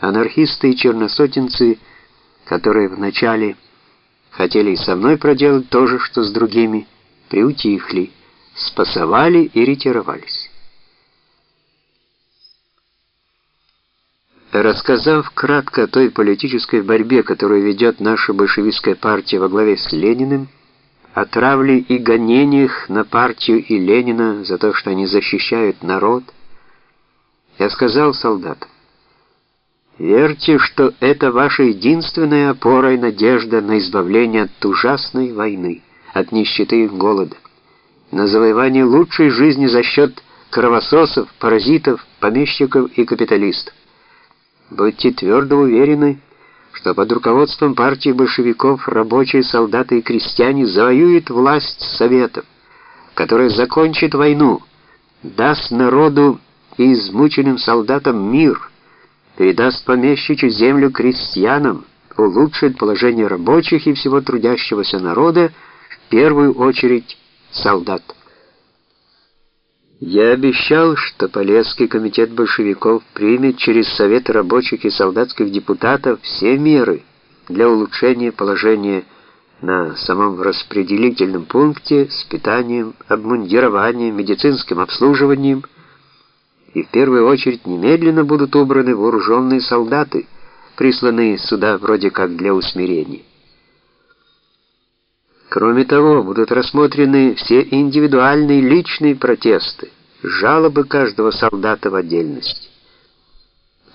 Анархисты и черносотенцы, которые вначале хотели со мной проделать то же, что с другими, приутихли, спасовали и ретировались. Рассказав кратко о той политической борьбе, которую ведет наша большевистская партия во главе с Лениным, о травле и гонениях на партию и Ленина за то, что они защищают народ, я сказал солдатам, Верьте, что это ваша единственная опора и надежда на избавление от ужасной войны, от нищеты и голода, на завоевание лучшей жизни за счет кровососов, паразитов, помещиков и капиталистов. Будьте твердо уверены, что под руководством партии большевиков рабочие, солдаты и крестьяне завоюют власть Советов, которая закончит войну, даст народу и измученным солдатам мир, передаст помещичью землю крестьянам, улучшит положение рабочих и всего трудящегося народа, в первую очередь солдат. Я обещал, что Полесский комитет большевиков примет через Совет рабочих и солдатских депутатов все меры для улучшения положения на самом распределительном пункте с питанием, обмундированием, медицинским обслуживанием, и в первую очередь немедленно будут убраны вооруженные солдаты, присланные сюда вроде как для усмирения. Кроме того, будут рассмотрены все индивидуальные личные протесты, жалобы каждого солдата в отдельности.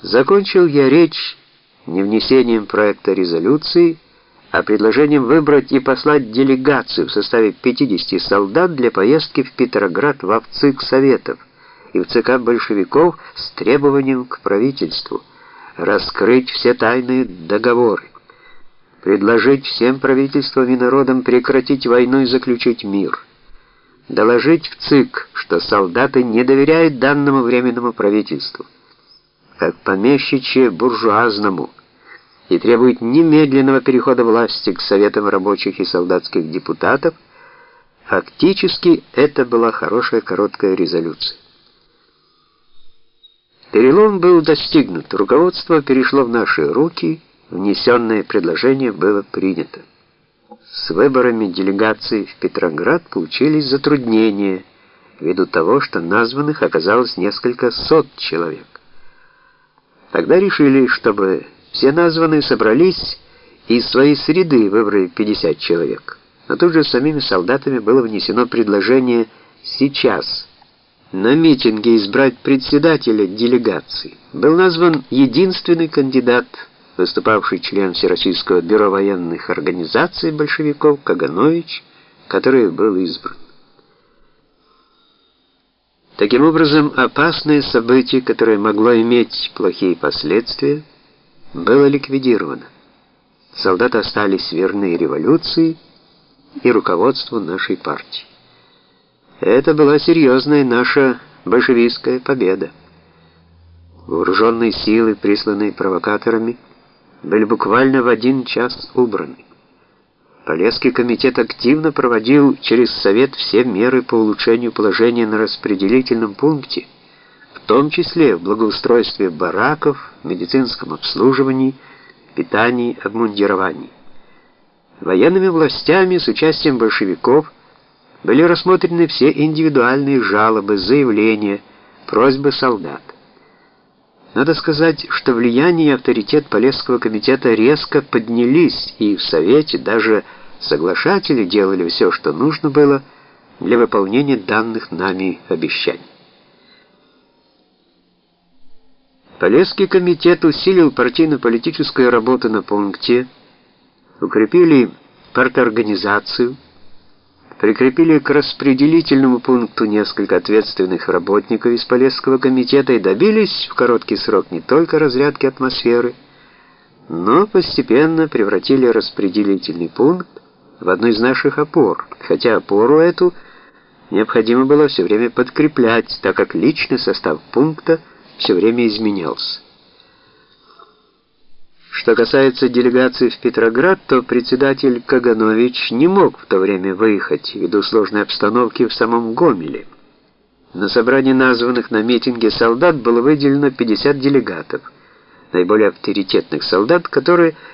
Закончил я речь не внесением проекта резолюции, а предложением выбрать и послать делегацию в составе 50 солдат для поездки в Петроград в ВЦИК Советов и в ЦК большевиков с требованием к правительству раскрыть все тайные договоры предложить всем правительствам и народам прекратить войну и заключить мир, доложить в ЦИК, что солдаты не доверяют данному временному правительству, как помещичье буржуазному, и требуют немедленного перехода власти к советам рабочих и солдатских депутатов, фактически это была хорошая короткая резолюция. Перелом был достигнут, руководство перешло в наши руки, Внесенное предложение было принято. С выборами делегации в Петроград получились затруднения ввиду того, что названных оказалось несколько сот человек. Тогда решили, чтобы все названные собрались и из своей среды выбрали 50 человек. Но тут же самими солдатами было внесено предложение сейчас на митинге избрать председателя делегации. Был назван единственный кандидат выступавший член Всероссийского бюро военных организаций большевиков Каганович, который был избран. Таким образом, опасное событие, которое могло иметь плохие последствия, было ликвидировано. Солдаты остались верны революции и руководству нашей партии. Это была серьезная наша большевистская победа. Вооруженные силы, присланные провокаторами, были буквально в один час убраны. Полесский комитет активно проводил через Совет все меры по улучшению положения на распределительном пункте, в том числе в благоустройстве бараков, медицинском обслуживании, питании, обмундировании. Военными властями с участием большевиков были рассмотрены все индивидуальные жалобы, заявления, просьбы солдат. Надо сказать, что влияние и авторитет Полесского комитета резко поднялись, и в Совете даже соглашатели делали все, что нужно было для выполнения данных нами обещаний. Полесский комитет усилил партийно-политическую работу на пункте, укрепили парторганизацию, прикрепили к распределительному пункту несколько ответственных работников из Полесского комитета и добились в короткий срок не только разрядки атмосферы, но постепенно превратили распределительный пункт в одну из наших опор, хотя опору эту необходимо было все время подкреплять, так как личный состав пункта все время изменялся. Что касается делегации в Петроград, то председатель Каганович не мог в то время выехать ввиду сложной обстановки в самом Гомеле. На собрании названных на митинге солдат было выделено 50 делегатов. наиболее авторитетных солдат, которые